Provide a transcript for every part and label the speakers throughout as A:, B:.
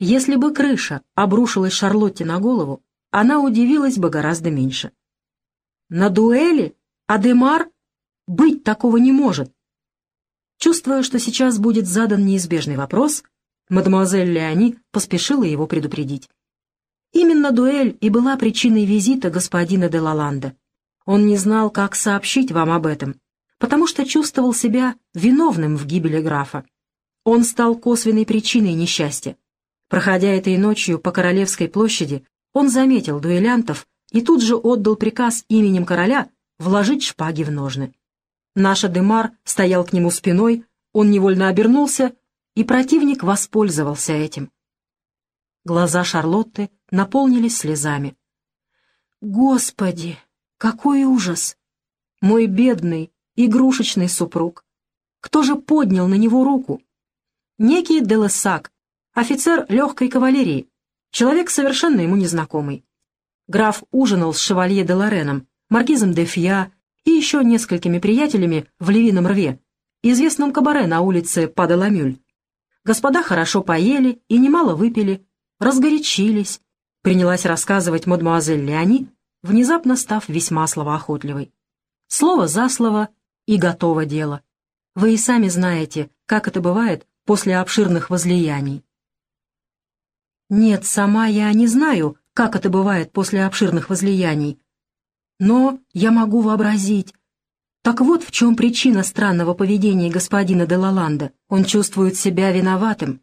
A: Если бы крыша обрушилась Шарлотте на голову, она удивилась бы гораздо меньше. На дуэли? Адемар? Быть такого не может. Чувствуя, что сейчас будет задан неизбежный вопрос, мадемуазель Леони поспешила его предупредить. Именно дуэль и была причиной визита господина де Лаланда. Он не знал, как сообщить вам об этом, потому что чувствовал себя виновным в гибели графа. Он стал косвенной причиной несчастья. Проходя этой ночью по Королевской площади, он заметил дуэлянтов и тут же отдал приказ именем короля вложить шпаги в ножны. Наш Адемар стоял к нему спиной, он невольно обернулся, и противник воспользовался этим. Глаза Шарлотты наполнились слезами. «Господи, какой ужас! Мой бедный, игрушечный супруг! Кто же поднял на него руку? Некий Делесак, офицер легкой кавалерии, человек совершенно ему незнакомый. Граф ужинал с шевалье де Лореном, маркизом де Фья и еще несколькими приятелями в Левином рве, известном кабаре на улице Падаламюль. Господа хорошо поели и немало выпили, разгорячились, принялась рассказывать мадемуазель Леони, внезапно став весьма словоохотливой. Слово за слово и готово дело. Вы и сами знаете, как это бывает после обширных возлияний. Нет, сама я не знаю, как это бывает после обширных возлияний, но я могу вообразить. Так вот в чем причина странного поведения господина де Лаланда. Он чувствует себя виноватым.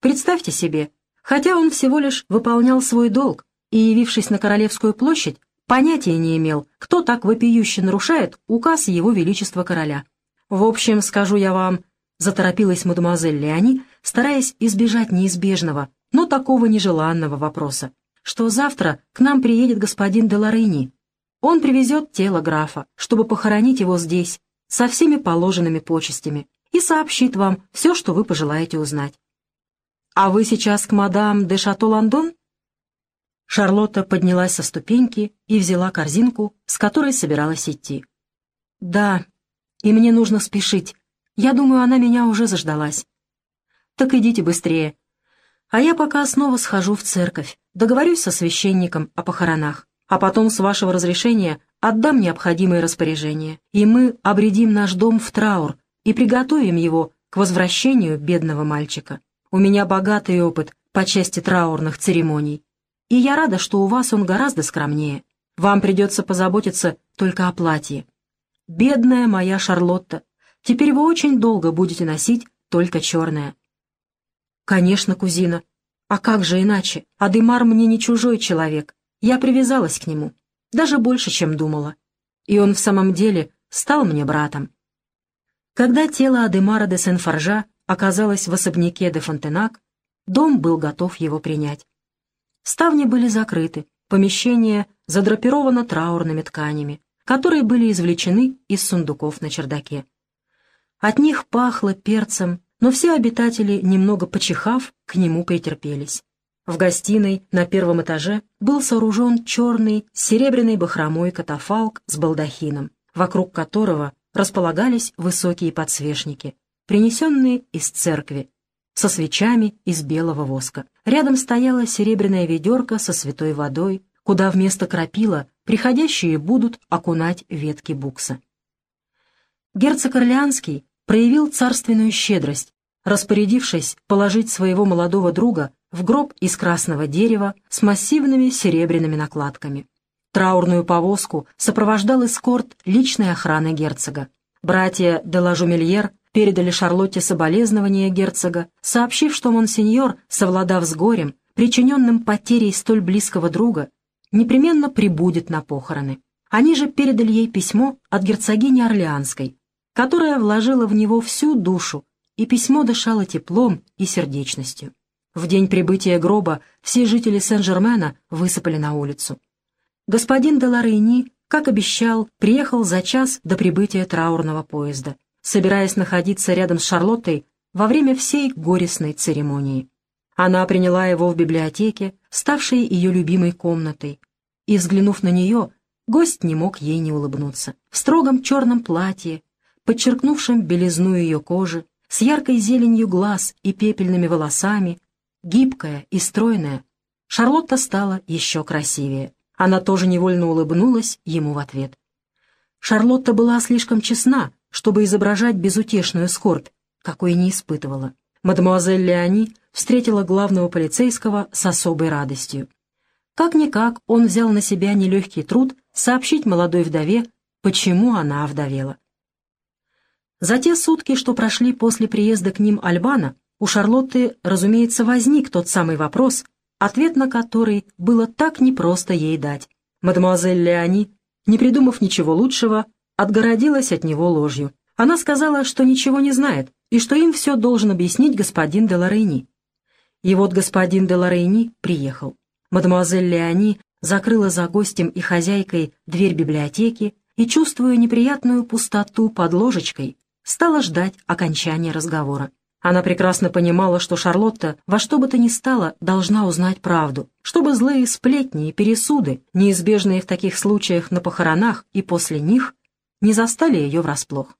A: Представьте себе, хотя он всего лишь выполнял свой долг и, явившись на Королевскую площадь, понятия не имел, кто так вопиюще нарушает указ Его Величества Короля. В общем, скажу я вам, заторопилась мадемуазель Леони, стараясь избежать неизбежного, но такого нежеланного вопроса, что завтра к нам приедет господин Деларыни, он привезет тело графа, чтобы похоронить его здесь, со всеми положенными почестями, и сообщит вам все, что вы пожелаете узнать. «А вы сейчас к мадам де Шато-Лондон?» Шарлотта поднялась со ступеньки и взяла корзинку, с которой собиралась идти. «Да, и мне нужно спешить. Я думаю, она меня уже заждалась». «Так идите быстрее. А я пока снова схожу в церковь, договорюсь со священником о похоронах а потом, с вашего разрешения, отдам необходимые распоряжения, и мы обредим наш дом в траур и приготовим его к возвращению бедного мальчика. У меня богатый опыт по части траурных церемоний, и я рада, что у вас он гораздо скромнее. Вам придется позаботиться только о платье. Бедная моя Шарлотта, теперь вы очень долго будете носить только черное. Конечно, кузина. А как же иначе? Адемар мне не чужой человек. Я привязалась к нему, даже больше, чем думала. И он в самом деле стал мне братом. Когда тело Адемара де Сен-Форжа оказалось в особняке де Фонтенак, дом был готов его принять. Ставни были закрыты, помещение задрапировано траурными тканями, которые были извлечены из сундуков на чердаке. От них пахло перцем, но все обитатели, немного почихав, к нему претерпелись. В гостиной на первом этаже был сооружен черный с серебряной бахромой катафалк с балдахином, вокруг которого располагались высокие подсвечники, принесенные из церкви, со свечами из белого воска. Рядом стояла серебряная ведерко со святой водой, куда вместо крапила приходящие будут окунать ветки букса. Герцог Орлеанский проявил царственную щедрость, распорядившись положить своего молодого друга в гроб из красного дерева с массивными серебряными накладками. Траурную повозку сопровождал эскорт личной охраны герцога. Братья де Лажумельер передали Шарлотте соболезнования герцога, сообщив, что монсеньор, совладав с горем, причиненным потерей столь близкого друга, непременно прибудет на похороны. Они же передали ей письмо от герцогини Орлеанской, которая вложила в него всю душу, и письмо дышало теплом и сердечностью. В день прибытия гроба все жители Сен-Жермена высыпали на улицу. Господин де Ларейни, как обещал, приехал за час до прибытия траурного поезда, собираясь находиться рядом с Шарлоттой во время всей горестной церемонии. Она приняла его в библиотеке, ставшей ее любимой комнатой, и, взглянув на нее, гость не мог ей не улыбнуться. В строгом черном платье, подчеркнувшем белизну ее кожи, с яркой зеленью глаз и пепельными волосами, гибкая и стройная, Шарлотта стала еще красивее. Она тоже невольно улыбнулась ему в ответ. Шарлотта была слишком честна, чтобы изображать безутешную скорбь, какой не испытывала. Мадемуазель Леони встретила главного полицейского с особой радостью. Как-никак он взял на себя нелегкий труд сообщить молодой вдове, почему она овдовела. За те сутки, что прошли после приезда к ним Альбана, у Шарлотты, разумеется, возник тот самый вопрос, ответ на который было так непросто ей дать. Мадемуазель Леони, не придумав ничего лучшего, отгородилась от него ложью. Она сказала, что ничего не знает, и что им все должен объяснить господин де Лорейни. И вот господин де Лорейни приехал. Мадемуазель Леони закрыла за гостем и хозяйкой дверь библиотеки и, чувствуя неприятную пустоту под ложечкой, стала ждать окончания разговора. Она прекрасно понимала, что Шарлотта во что бы то ни стало должна узнать правду, чтобы злые сплетни и пересуды, неизбежные в таких случаях на похоронах и после них, не застали ее врасплох.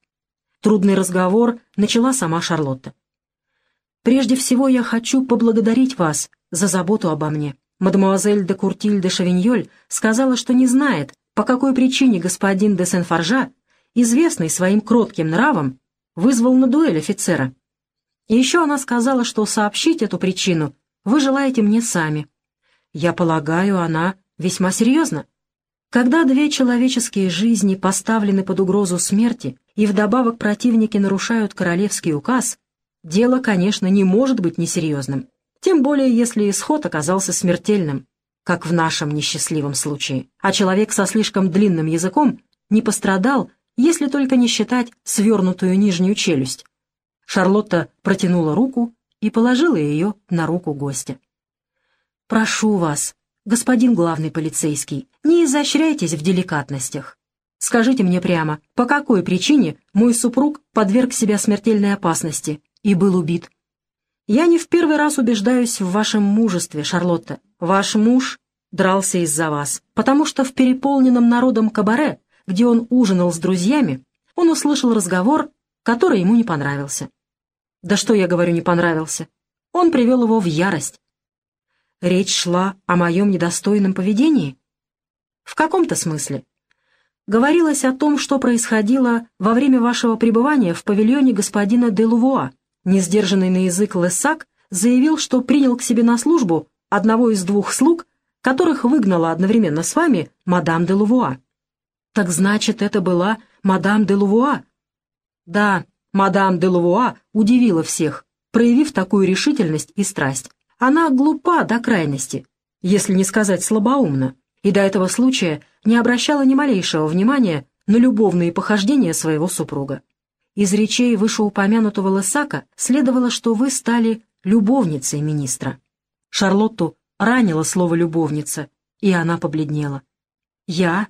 A: Трудный разговор начала сама Шарлотта. «Прежде всего я хочу поблагодарить вас за заботу обо мне. Мадемуазель де Куртиль де Шавиньоль сказала, что не знает, по какой причине господин де Сен-Форжа, известный своим кротким нравом, вызвал на дуэль офицера. И еще она сказала, что сообщить эту причину вы желаете мне сами. Я полагаю, она весьма серьезна. Когда две человеческие жизни поставлены под угрозу смерти, и вдобавок противники нарушают королевский указ, дело, конечно, не может быть несерьезным, тем более если исход оказался смертельным, как в нашем несчастливом случае, а человек со слишком длинным языком не пострадал, если только не считать свернутую нижнюю челюсть. Шарлотта протянула руку и положила ее на руку гостя. «Прошу вас, господин главный полицейский, не изощряйтесь в деликатностях. Скажите мне прямо, по какой причине мой супруг подверг себя смертельной опасности и был убит? Я не в первый раз убеждаюсь в вашем мужестве, Шарлотта. Ваш муж дрался из-за вас, потому что в переполненном народом кабаре, где он ужинал с друзьями, он услышал разговор, который ему не понравился. Да что я говорю, не понравился? Он привел его в ярость. Речь шла о моем недостойном поведении? В каком-то смысле говорилось о том, что происходило во время вашего пребывания в павильоне господина де Лувуа. Несдержанный на язык Лессак заявил, что принял к себе на службу одного из двух слуг, которых выгнала одновременно с вами мадам де Лувуа. Так значит, это была мадам де Лувуа? Да, мадам де Лувуа удивила всех, проявив такую решительность и страсть. Она глупа до крайности, если не сказать слабоумна и до этого случая не обращала ни малейшего внимания на любовные похождения своего супруга. Из речей вышеупомянутого Лысака следовало, что вы стали любовницей министра. Шарлотту ранило слово «любовница», и она побледнела. «Я?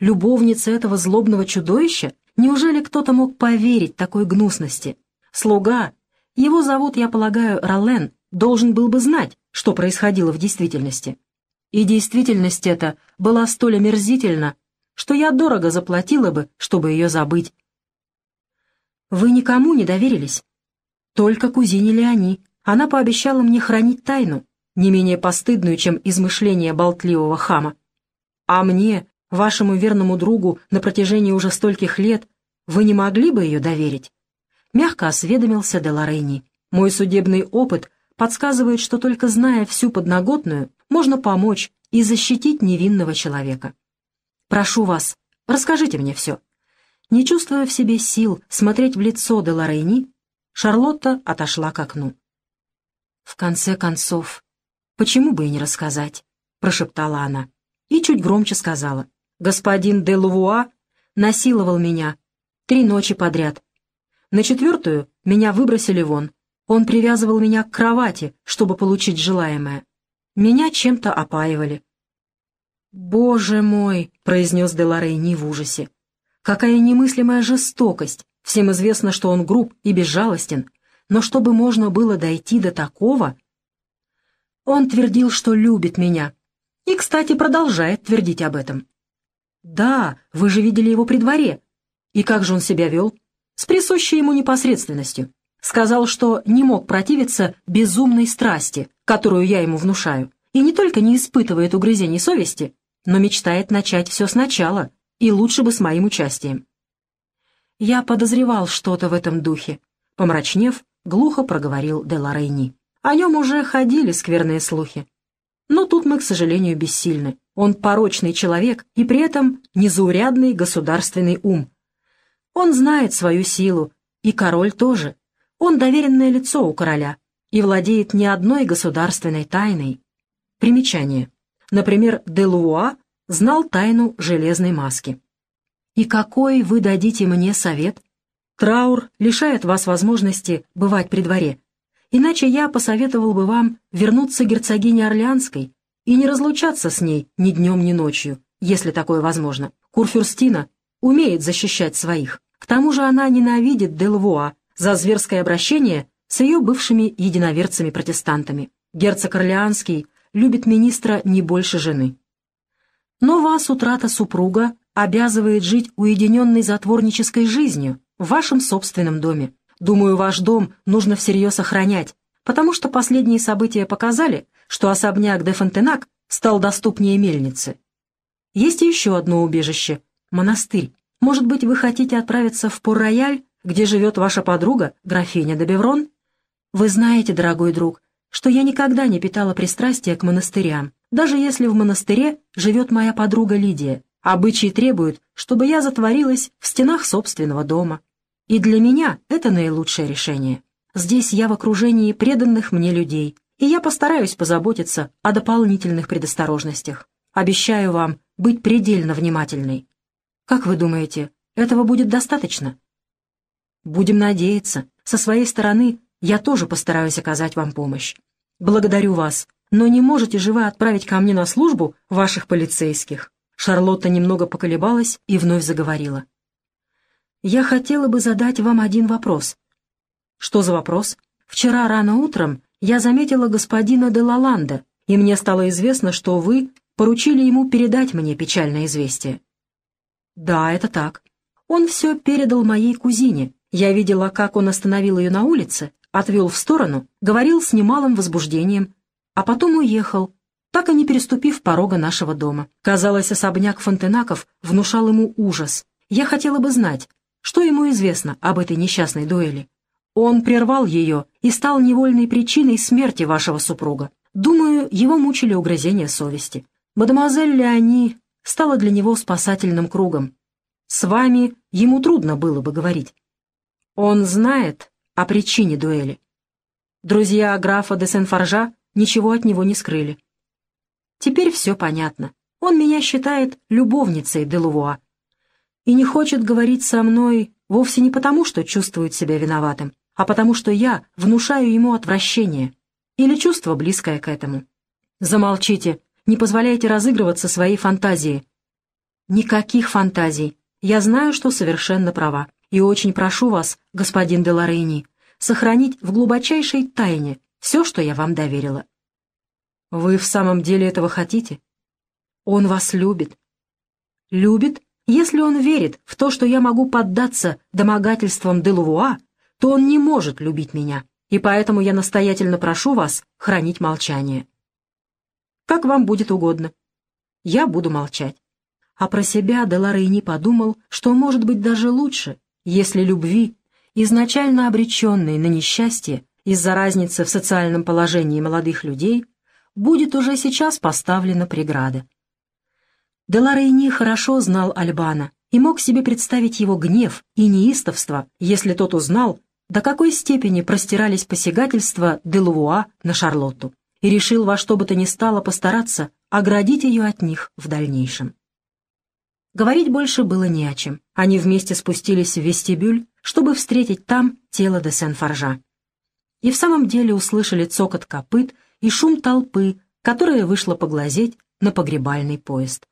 A: Любовница этого злобного чудовища? Неужели кто-то мог поверить такой гнусности? Слуга, его зовут, я полагаю, Ролен, должен был бы знать, что происходило в действительности. И действительность эта была столь омерзительна, что я дорого заплатила бы, чтобы ее забыть. Вы никому не доверились? Только кузине Леони. Она пообещала мне хранить тайну, не менее постыдную, чем измышление болтливого хама. А мне, вашему верному другу, на протяжении уже стольких лет, вы не могли бы ее доверить? Мягко осведомился Деларейни. Мой судебный опыт подсказывает, что только зная всю подноготную, можно помочь и защитить невинного человека. Прошу вас, расскажите мне все. Не чувствуя в себе сил смотреть в лицо де Лорейни, Шарлотта отошла к окну. «В конце концов, почему бы и не рассказать?» — прошептала она. И чуть громче сказала. «Господин де Лувуа насиловал меня три ночи подряд. На четвертую меня выбросили вон. Он привязывал меня к кровати, чтобы получить желаемое. Меня чем-то опаивали. «Боже мой!» — произнес Деларейни в ужасе. «Какая немыслимая жестокость! Всем известно, что он груб и безжалостен, но чтобы можно было дойти до такого...» Он твердил, что любит меня. И, кстати, продолжает твердить об этом. «Да, вы же видели его при дворе. И как же он себя вел? С присущей ему непосредственностью. Сказал, что не мог противиться безумной страсти, которую я ему внушаю, и не только не испытывает угрызений совести, но мечтает начать все сначала, и лучше бы с моим участием. Я подозревал что-то в этом духе. Помрачнев, глухо проговорил Деларейни. О нем уже ходили скверные слухи. Но тут мы, к сожалению, бессильны. Он порочный человек и при этом незаурядный государственный ум. Он знает свою силу, и король тоже. Он доверенное лицо у короля и владеет не одной государственной тайной. Примечание. Например, Делуа знал тайну железной маски. И какой вы дадите мне совет? Траур лишает вас возможности бывать при дворе. Иначе я посоветовал бы вам вернуться к герцогине Орлеанской и не разлучаться с ней ни днем, ни ночью, если такое возможно. Курфюрстина умеет защищать своих. К тому же она ненавидит Делвуа за зверское обращение с ее бывшими единоверцами-протестантами. Герцог Орлеанский любит министра не больше жены. Но вас утрата супруга обязывает жить уединенной затворнической жизнью в вашем собственном доме. Думаю, ваш дом нужно всерьез охранять, потому что последние события показали, что особняк де Фонтенак стал доступнее мельницы. Есть еще одно убежище — монастырь. Может быть, вы хотите отправиться в Пор-Рояль, где живет ваша подруга, графиня де Беврон? Вы знаете, дорогой друг, что я никогда не питала пристрастия к монастырям, даже если в монастыре живет моя подруга Лидия. Обычаи требуют, чтобы я затворилась в стенах собственного дома. И для меня это наилучшее решение. Здесь я в окружении преданных мне людей, и я постараюсь позаботиться о дополнительных предосторожностях. Обещаю вам быть предельно внимательной. Как вы думаете, этого будет достаточно? Будем надеяться. Со своей стороны я тоже постараюсь оказать вам помощь. Благодарю вас, но не можете же вы отправить ко мне на службу ваших полицейских?» Шарлотта немного поколебалась и вновь заговорила. «Я хотела бы задать вам один вопрос». «Что за вопрос?» «Вчера рано утром я заметила господина де Лаланда, и мне стало известно, что вы поручили ему передать мне печальное известие». «Да, это так. Он все передал моей кузине. Я видела, как он остановил ее на улице, отвел в сторону, говорил с немалым возбуждением, а потом уехал, так и не переступив порога нашего дома. Казалось, особняк Фонтенаков внушал ему ужас. Я хотела бы знать, что ему известно об этой несчастной дуэли. Он прервал ее и стал невольной причиной смерти вашего супруга. Думаю, его мучили угрызения совести. Мадемуазель Леони стала для него спасательным кругом. С вами ему трудно было бы говорить. Он знает о причине дуэли. Друзья графа де Сен-Форжа ничего от него не скрыли. Теперь все понятно. Он меня считает любовницей Делувуа. И не хочет говорить со мной вовсе не потому, что чувствует себя виноватым, а потому что я внушаю ему отвращение или чувство, близкое к этому. Замолчите, не позволяйте разыгрываться своей фантазии. Никаких фантазий. Я знаю, что совершенно права. И очень прошу вас, господин Деларейни, сохранить в глубочайшей тайне все, что я вам доверила. Вы в самом деле этого хотите? Он вас любит. Любит? Если он верит в то, что я могу поддаться домогательствам Делувуа, то он не может любить меня, и поэтому я настоятельно прошу вас хранить молчание. Как вам будет угодно. Я буду молчать. А про себя Деларейни подумал, что может быть даже лучше, если любви, изначально обреченной на несчастье, из-за разницы в социальном положении молодых людей будет уже сейчас поставлена преграда. Деларейни хорошо знал Альбана и мог себе представить его гнев и неистовство, если тот узнал, до какой степени простирались посягательства Делувуа на Шарлотту, и решил во что бы то ни стало постараться оградить ее от них в дальнейшем. Говорить больше было не о чем. Они вместе спустились в вестибюль, чтобы встретить там тело де Сен-Форжа и в самом деле услышали цокот копыт и шум толпы, которая вышла поглазеть на погребальный поезд.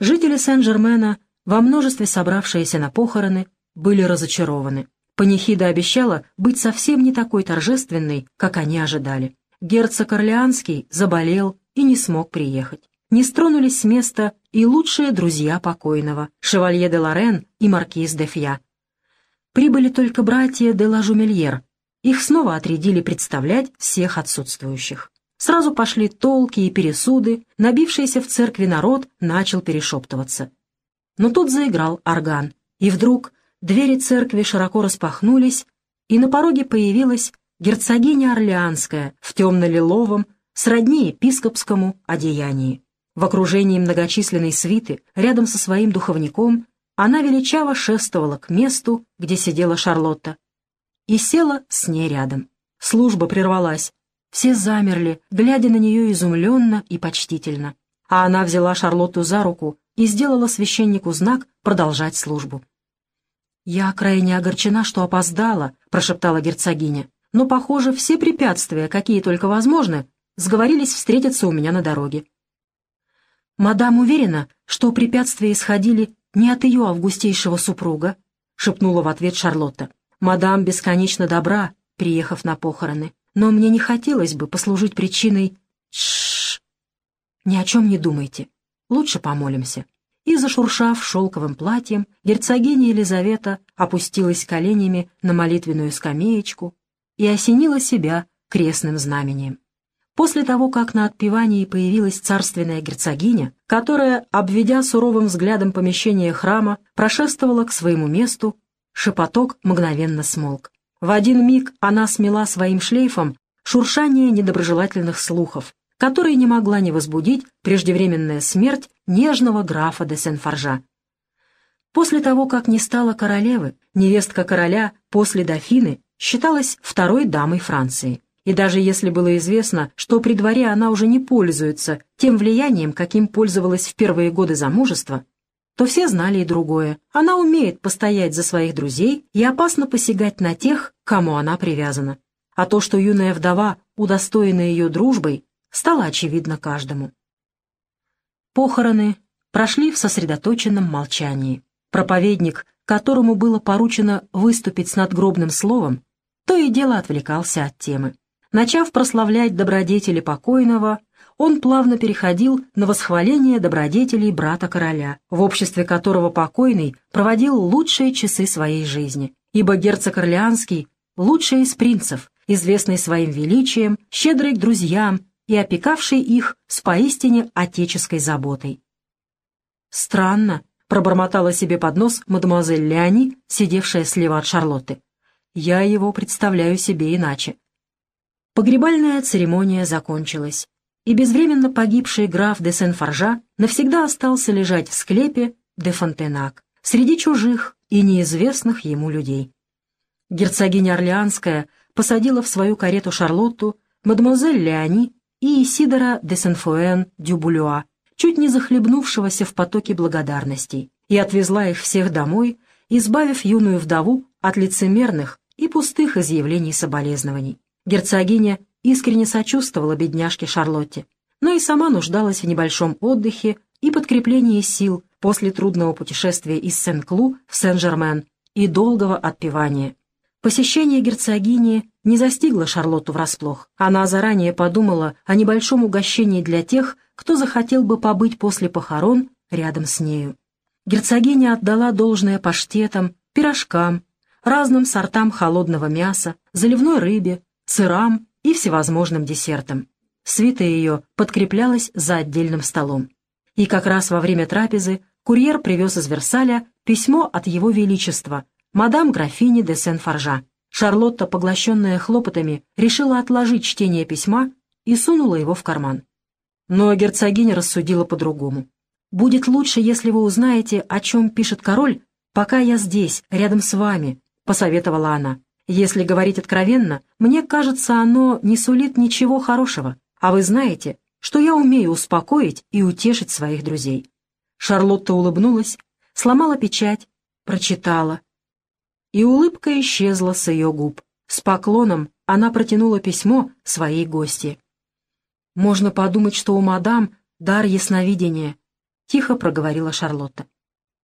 A: Жители Сен-Жермена, во множестве собравшиеся на похороны, были разочарованы. Панихида обещала быть совсем не такой торжественной, как они ожидали. Герцог Орлеанский заболел и не смог приехать. Не стронулись с места и лучшие друзья покойного, шевалье де Лорен и маркиз де Фья. Прибыли только братья де ла Жумельер. Их снова отрядили представлять всех отсутствующих. Сразу пошли толки и пересуды, набившийся в церкви народ начал перешептываться. Но тут заиграл орган, и вдруг двери церкви широко распахнулись, и на пороге появилась герцогиня Орлеанская в темно-лиловом, сродни епископскому одеянии. В окружении многочисленной свиты, рядом со своим духовником, она величаво шествовала к месту, где сидела Шарлотта, и села с ней рядом. Служба прервалась, все замерли, глядя на нее изумленно и почтительно. А она взяла Шарлотту за руку и сделала священнику знак продолжать службу. «Я крайне огорчена, что опоздала», — прошептала герцогиня. «Но, похоже, все препятствия, какие только возможны, сговорились встретиться у меня на дороге». «Мадам уверена, что препятствия исходили не от ее августейшего супруга», — шепнула в ответ Шарлотта. «Мадам бесконечно добра, приехав на похороны но мне не хотелось бы послужить причиной... Тш. Ни о чем не думайте. Лучше помолимся. И, зашуршав шелковым платьем, герцогиня Елизавета опустилась коленями на молитвенную скамеечку и осенила себя крестным знамением. После того, как на отпевании появилась царственная герцогиня, которая, обведя суровым взглядом помещение храма, прошествовала к своему месту, шепоток мгновенно смолк. В один миг она смела своим шлейфом шуршание недоброжелательных слухов, которые не могла не возбудить преждевременная смерть нежного графа де Сен-Форжа. После того, как не стала королевы, невестка короля после дофины считалась второй дамой Франции. И даже если было известно, что при дворе она уже не пользуется тем влиянием, каким пользовалась в первые годы замужества, то все знали и другое. Она умеет постоять за своих друзей и опасно посягать на тех, кому она привязана. А то, что юная вдова удостоена ее дружбой, стало очевидно каждому. Похороны прошли в сосредоточенном молчании. Проповедник, которому было поручено выступить с надгробным словом, то и дело отвлекался от темы. Начав прославлять добродетели покойного, он плавно переходил на восхваление добродетелей брата короля, в обществе которого покойный проводил лучшие часы своей жизни, ибо герцог Орлеанский — лучший из принцев, известный своим величием, щедрый к друзьям и опекавший их с поистине отеческой заботой. «Странно», — пробормотала себе под нос мадемуазель Леони, сидевшая слева от Шарлотты. «Я его представляю себе иначе». Погребальная церемония закончилась и безвременно погибший граф де Сен-Форжа навсегда остался лежать в склепе де Фонтенак среди чужих и неизвестных ему людей. Герцогиня Орлеанская посадила в свою карету Шарлотту, мадемуазель Леони и Исидора де Сен-Фуэн Дюбулюа, чуть не захлебнувшегося в потоке благодарностей, и отвезла их всех домой, избавив юную вдову от лицемерных и пустых изъявлений соболезнований. Герцогиня искренне сочувствовала бедняжке Шарлотте, но и сама нуждалась в небольшом отдыхе и подкреплении сил после трудного путешествия из Сен-Клу в Сен-Жермен и долгого отпевания. Посещение герцогини не застигло Шарлотту врасплох. Она заранее подумала о небольшом угощении для тех, кто захотел бы побыть после похорон рядом с нею. Герцогиня отдала должное паштетам, пирожкам, разным сортам холодного мяса, заливной рыбе, сырам и всевозможным десертам. Свита ее подкреплялась за отдельным столом. И как раз во время трапезы курьер привез из Версаля письмо от его величества, мадам графини де Сен-Форжа. Шарлотта, поглощенная хлопотами, решила отложить чтение письма и сунула его в карман. Но герцогиня рассудила по-другому. «Будет лучше, если вы узнаете, о чем пишет король, пока я здесь, рядом с вами», — посоветовала она. Если говорить откровенно, мне кажется, оно не сулит ничего хорошего. А вы знаете, что я умею успокоить и утешить своих друзей». Шарлотта улыбнулась, сломала печать, прочитала. И улыбка исчезла с ее губ. С поклоном она протянула письмо своей гости. «Можно подумать, что у мадам дар ясновидения», — тихо проговорила Шарлотта.